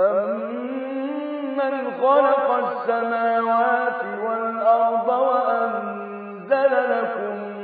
أَمَّنْ خَلَقَ السَّمَاوَاتِ وَالْأَرْضَ وَأَنزَلَ لَكُم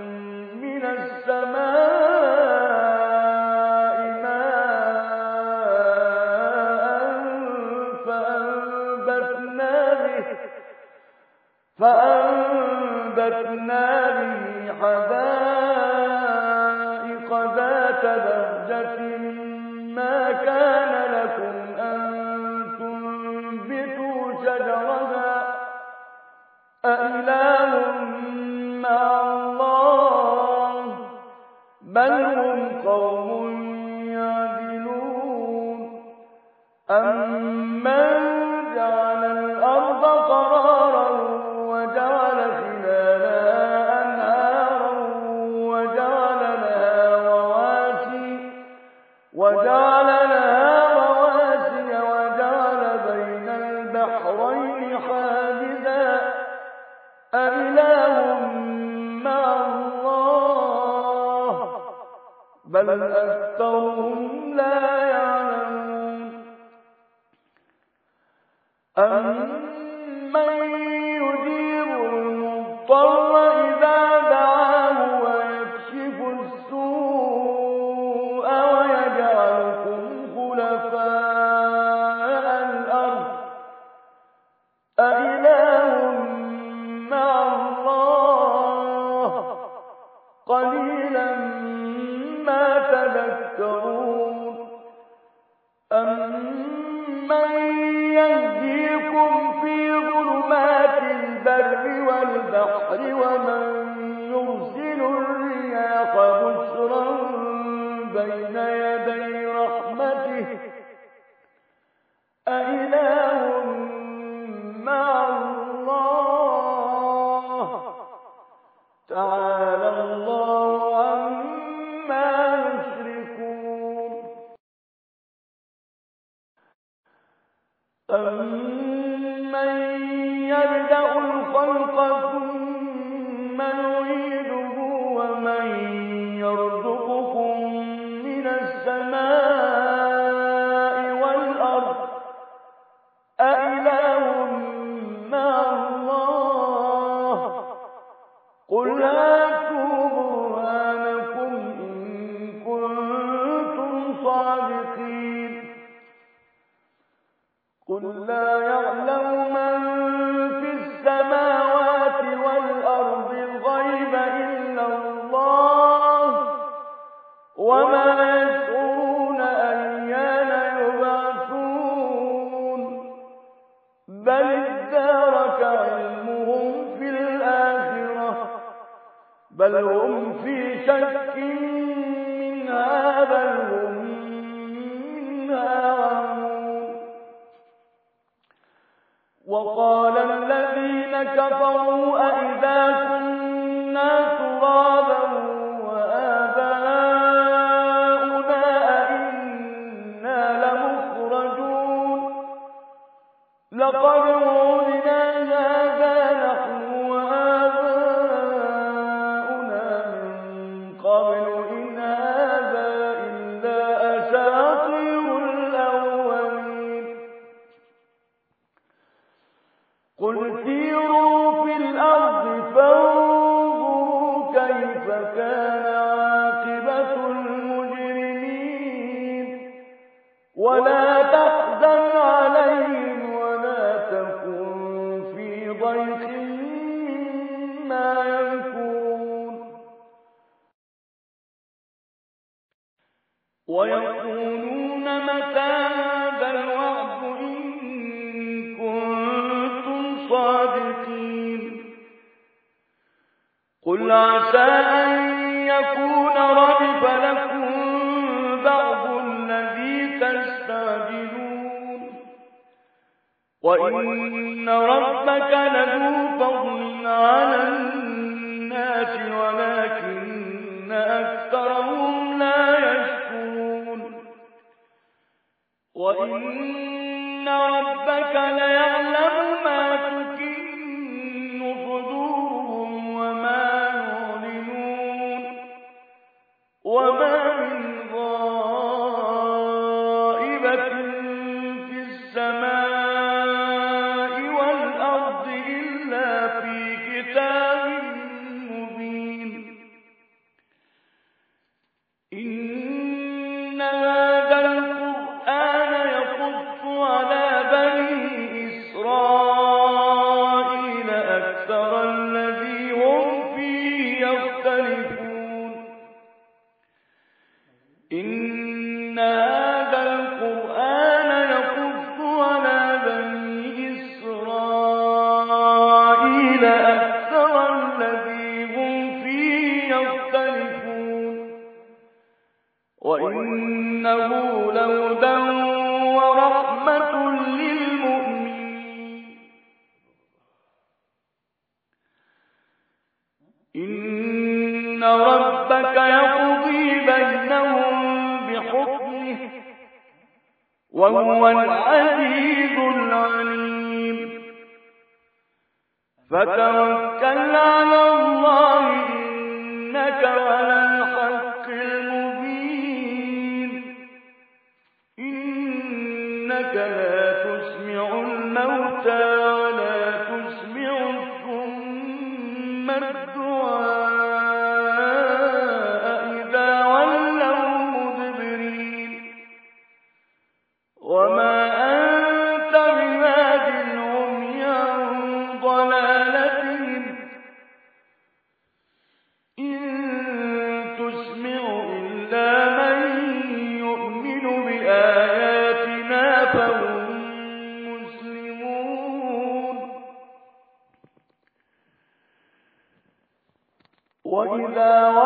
أَإِلَٰهٌ وَلَا وهو العزيز العليم. فتوكل على الله إنك على السماوات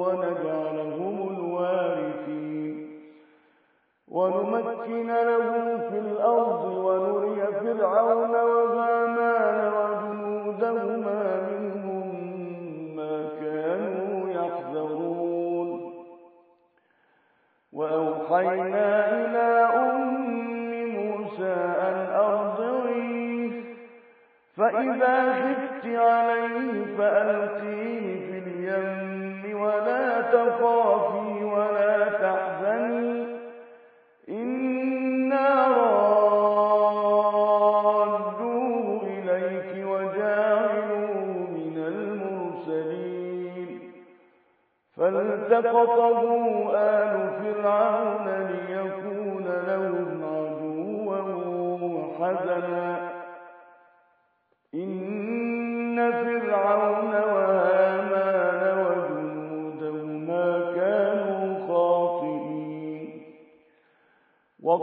ونجعلهم الوارثين. ونمكن له في الأرض ونري فرعون وهامان وجنودهما منهم ما كانوا يحذرون. وأوحينا إلى أم موسى أن أرضعيه فإذا خفت عليه فألقيه اليم ولا تخافي ولا تحزني. إنا رادوه إليك وجاعلوه من المرسلين. فالتقطه آل فرعون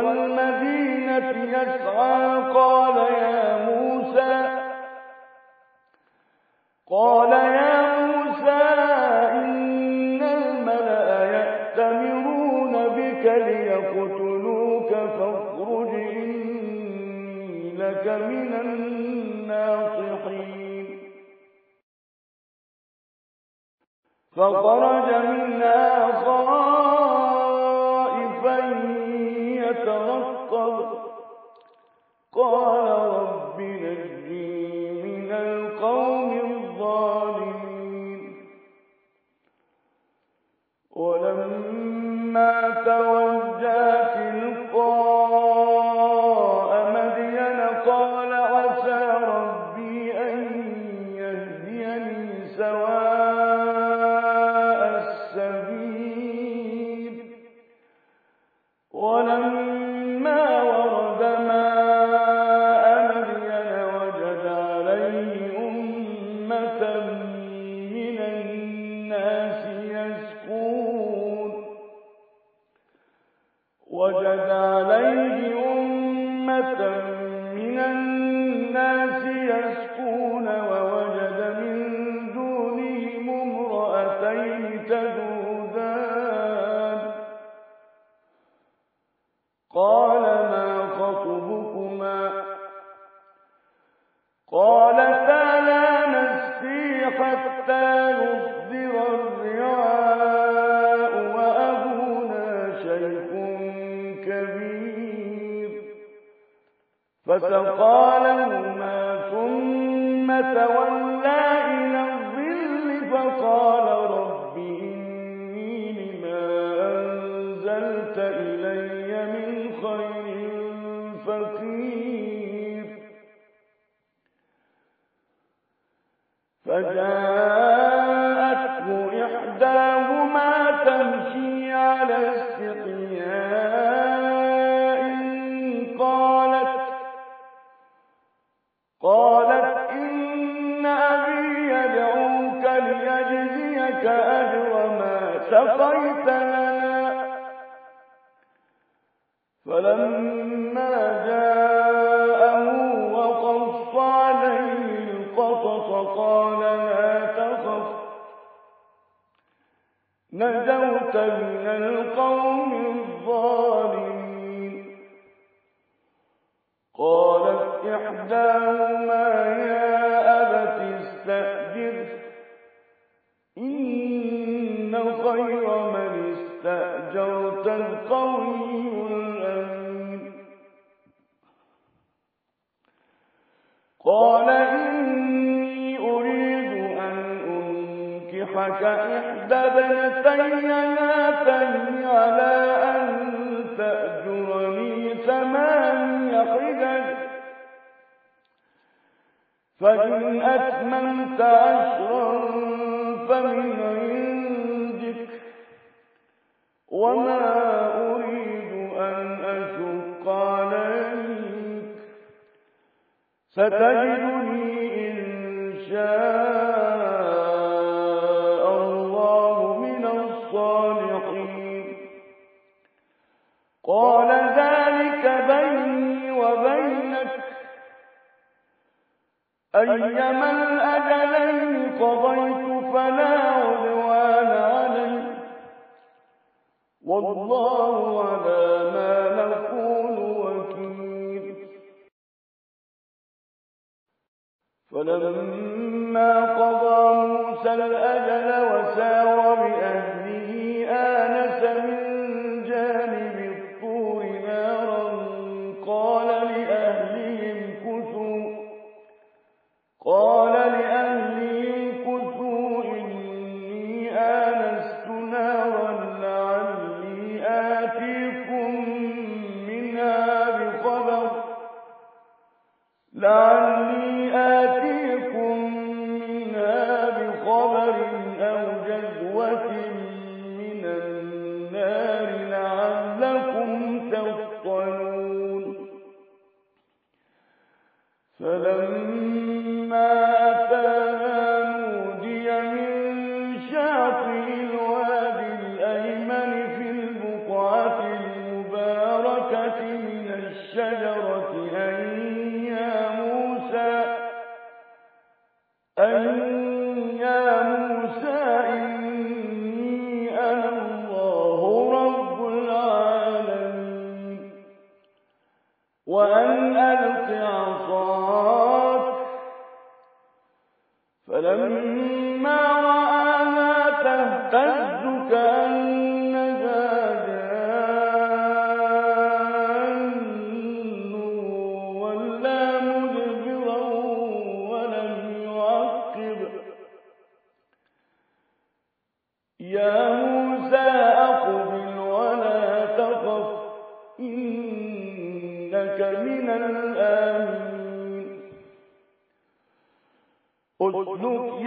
المدينة يسعى قال يا موسى قال يا موسى إن الملأ يأتمرون بك ليقتلوك فاخرج إني لك من الناصحين. فخرج منها خائفا يترقب قال أنت والله على فلما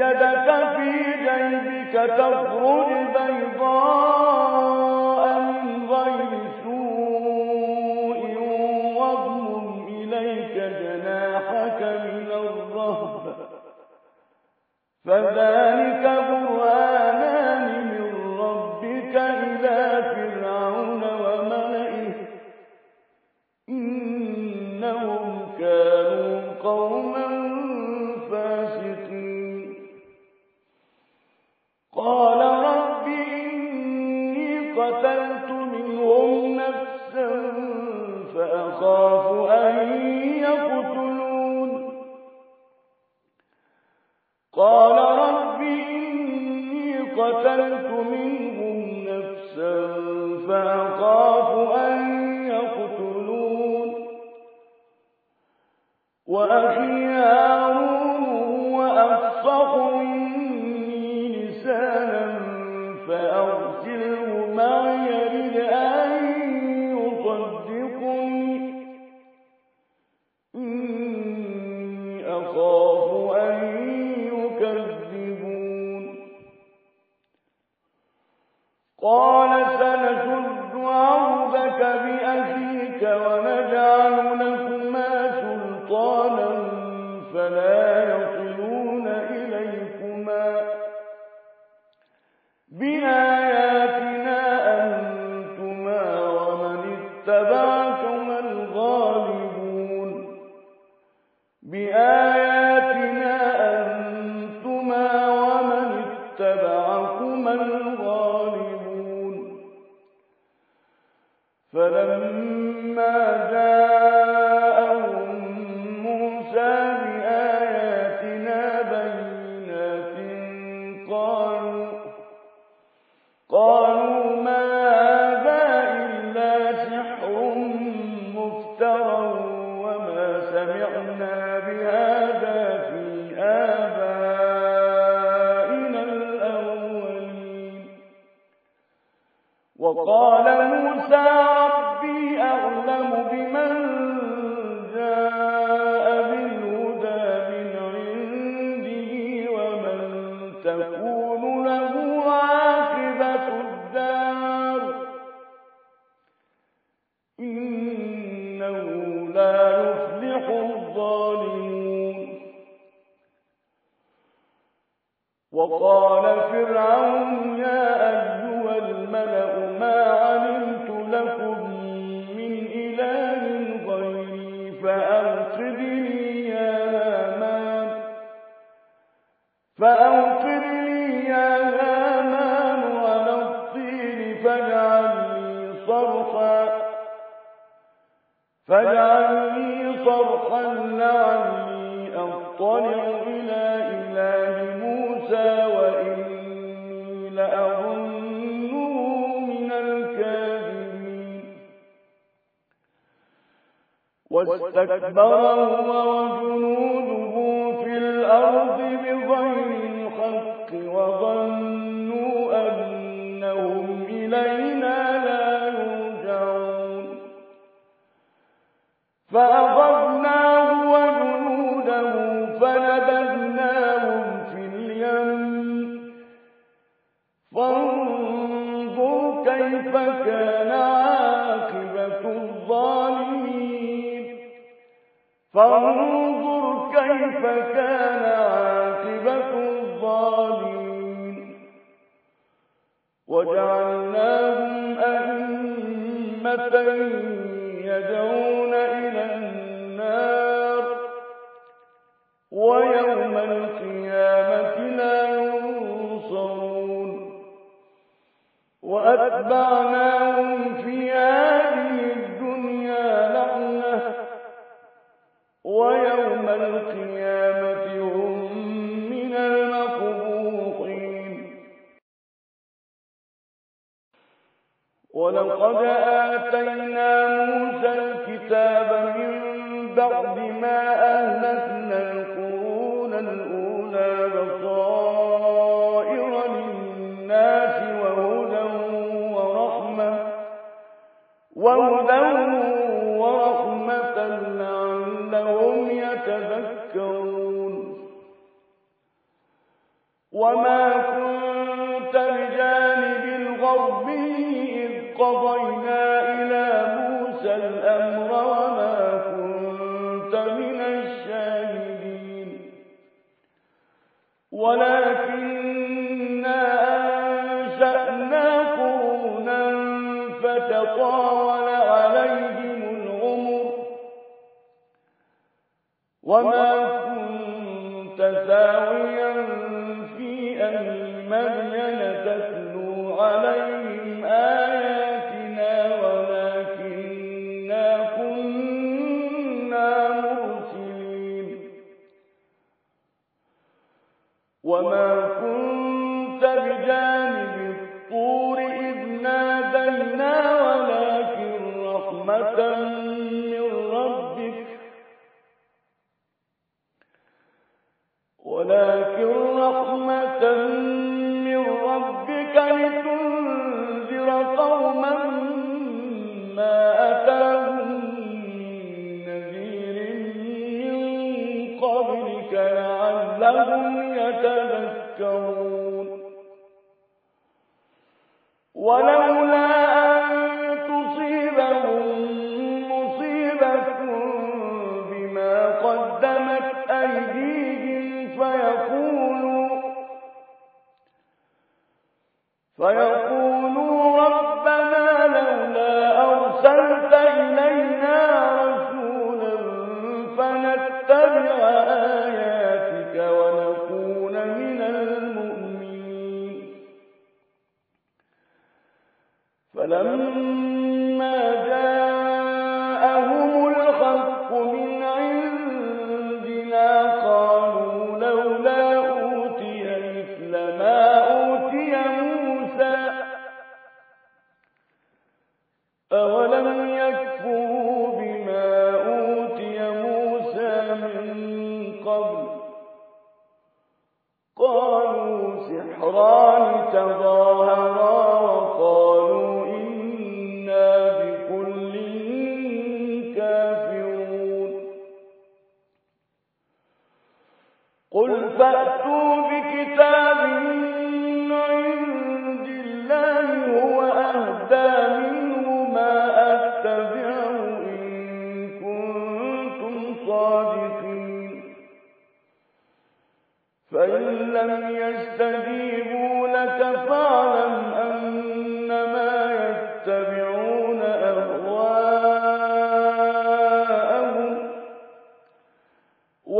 يدك في جيبك تخرج بيضاء من غير سوء واضم إليك جناحك من الرهب. فذلك فانظر كيف كان عاقبة الظالمين. وجعلناهم أئمة يدعون إلى النار. ويوم القيامة لا ينصرون. وأتبعناهم في آية يوم القيامة هم من المقبوحين. ولقد آتينا موسى الكتاب من وما كنت ثاويا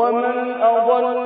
ومن أضل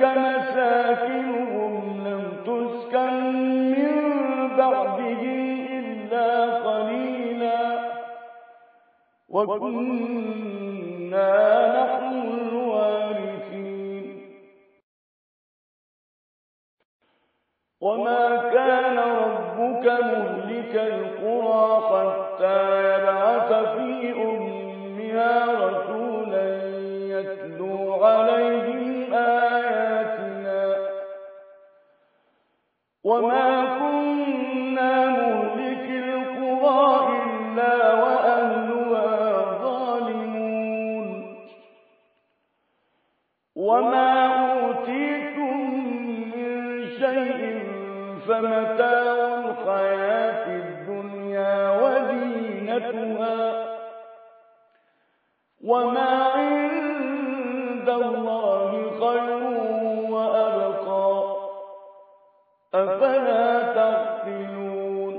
كما شيء فمتاع الحياة الدنيا وزينتها. وما عند الله خير وأبقى. أفلا تعقلون؟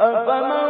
أفمن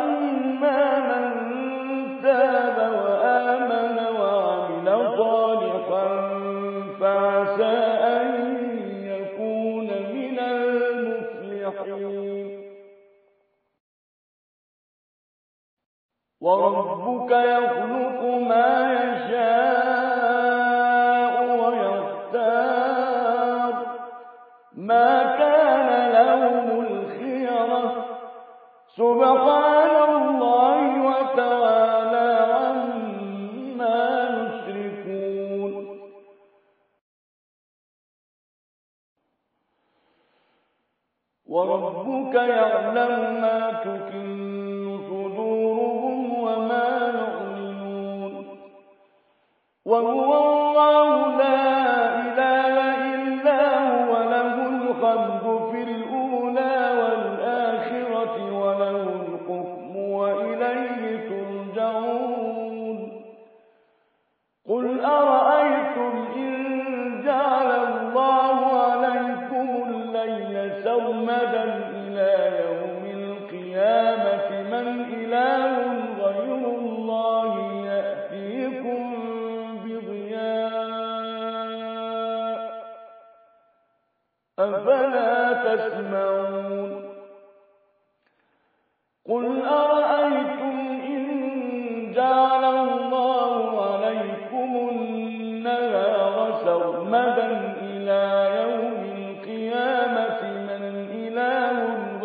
إلى يوم القيامة من إله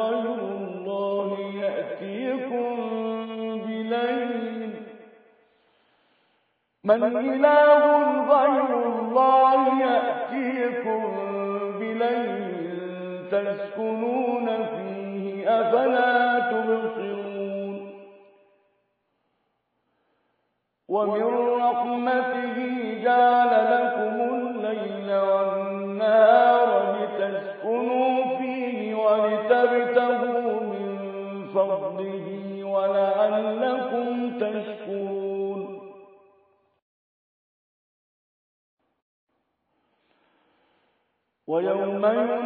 غير الله يأتيكم بليل. من إله غير الله يأتيكم بليل تسكنون فيه أفلا تبصرون. ومن رحمته ومن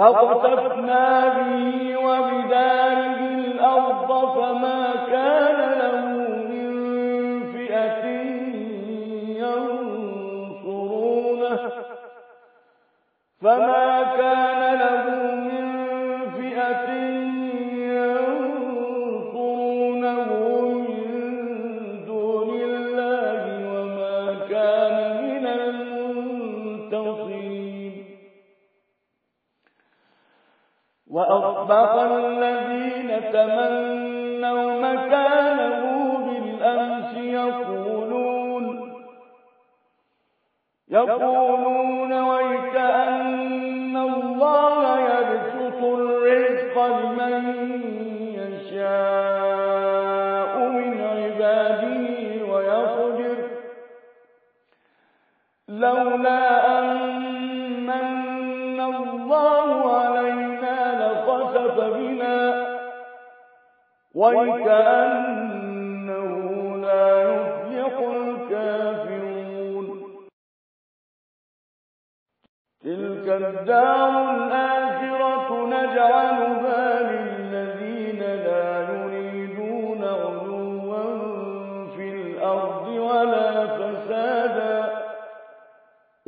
فاقتفنا به وبداره الأرض فما يقولون ويك أن الله الرزق لمن يشاء من عباده لولا أن من الله علينا بنا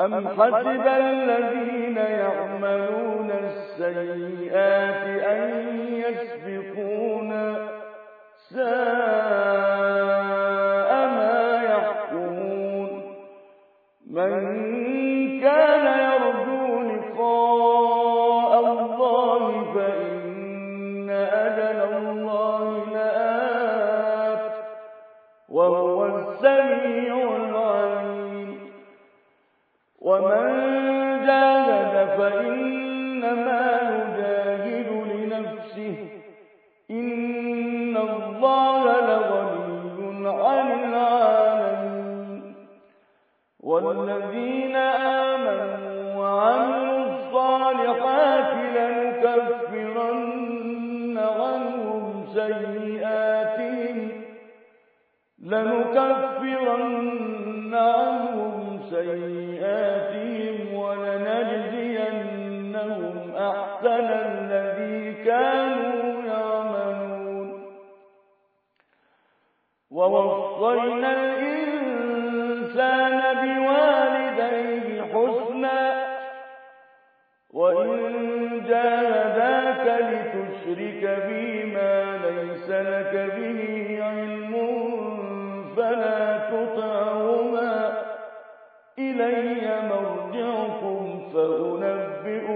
أم حسب الذين يعملون السيئات أن يسبقون ساء فإنما يجاهد لنفسه. إن الله لغني عن العالمين. والذين آمنوا لنكفرن عنهم سيئاتهم. ووصينا الإنسان بوالديه حسنا وإن لتشرك بي ما ليس لك به علم فلا تطعهما إلي فأنبئكم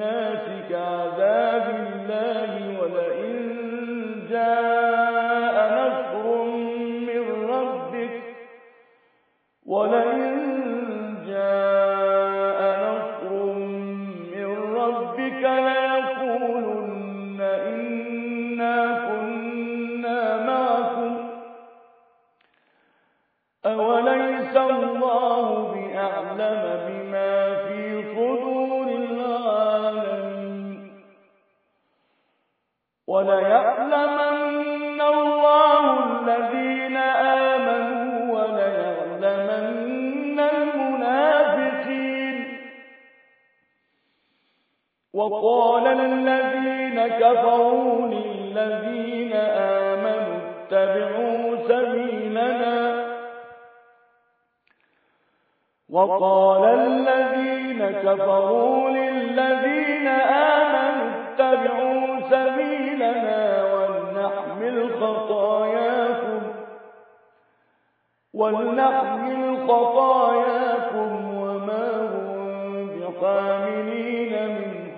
الناس كعذاب الله وقال الذين كفروا للذين آمنوا اتبعوا سبيلنا. وقال الذين كفروا للذين آمنوا اتبعوا سبيلنا ولنحمل خطاياكم ولنحمل خطاياكم وما هم بحاملين من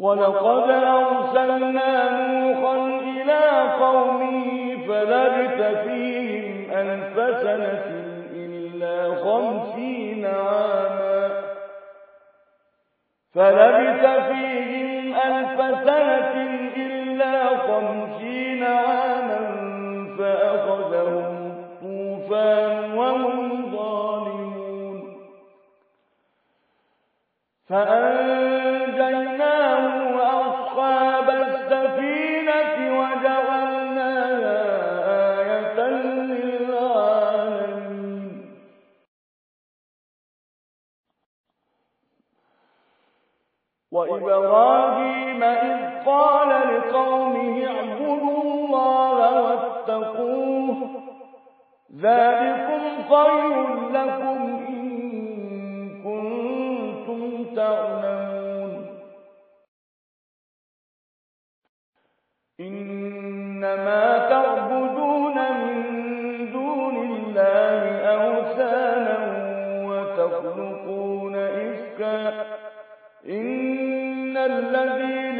ولقد أرسلنا نوحا إلى قومه فلبث فيهم ألف سنة إلا خمسين عاما. فلبث فيهم ألف سنة إلا خمسين عاما فأخذهم الطوفان وهم ظالمون. فأنجيناه وإبراهيم إذ قال لقومه اعبدوا الله واتقوه ذلكم خير لكم إن كنتم تعلمون. إنما تعبدون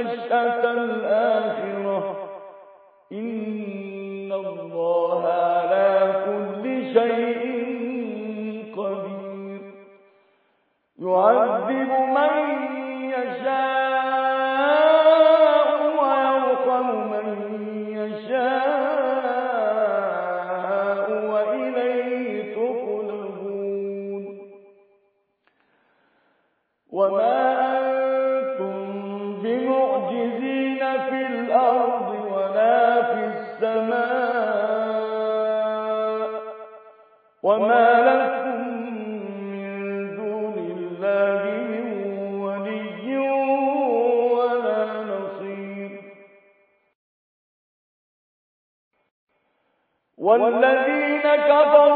النشأة الآخرة. إن الله والذين كفروا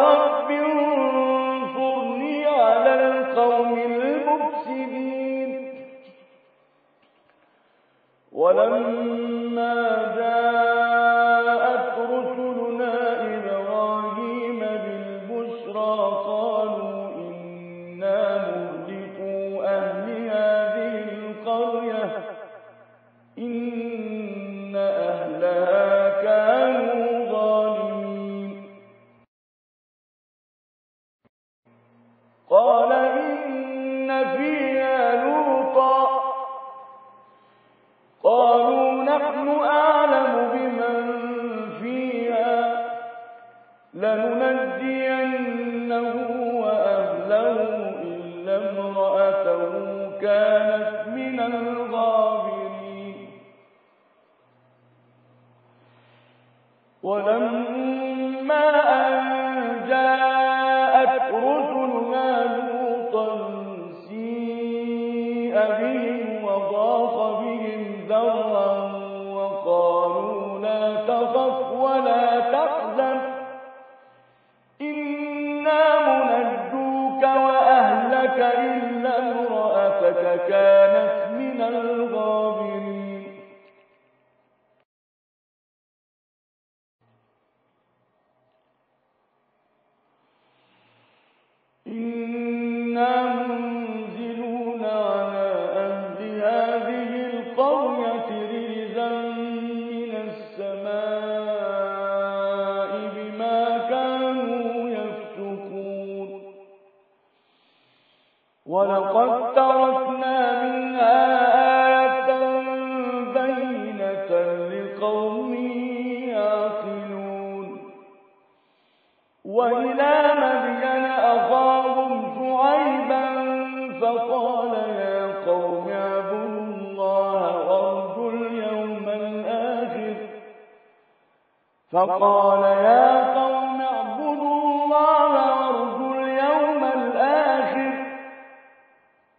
فقال يا قوم اعبدوا الله وارجوا اليوم الآخر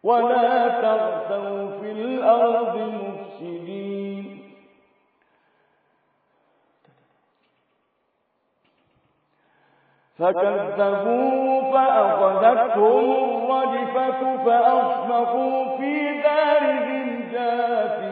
ولا تغثوا في الأرض مفسدين. فكذبوا فأخذتهم الرجفة فأصبحوا في دارهم جاثمين.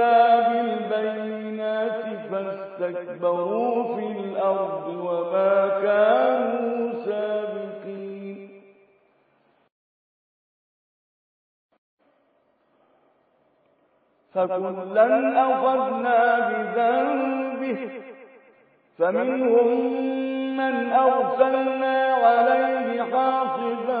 موسى بالبينات فاستكبروا في الأرض وما كانوا سابقين. فكلا أخذنا بذنبه فمنهم من أرسلنا عليه حاصبا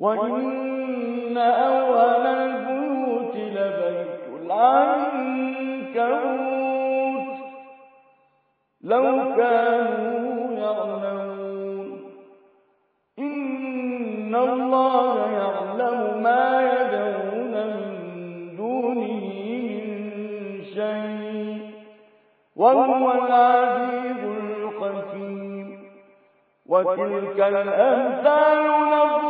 وإن أول البيوت لبيت العنكبوت لو كانوا يعلمون إن الله يعلم ما يدعون من دونه من شيء وهو العزيز الحكيم وتلك الأمثال نضربها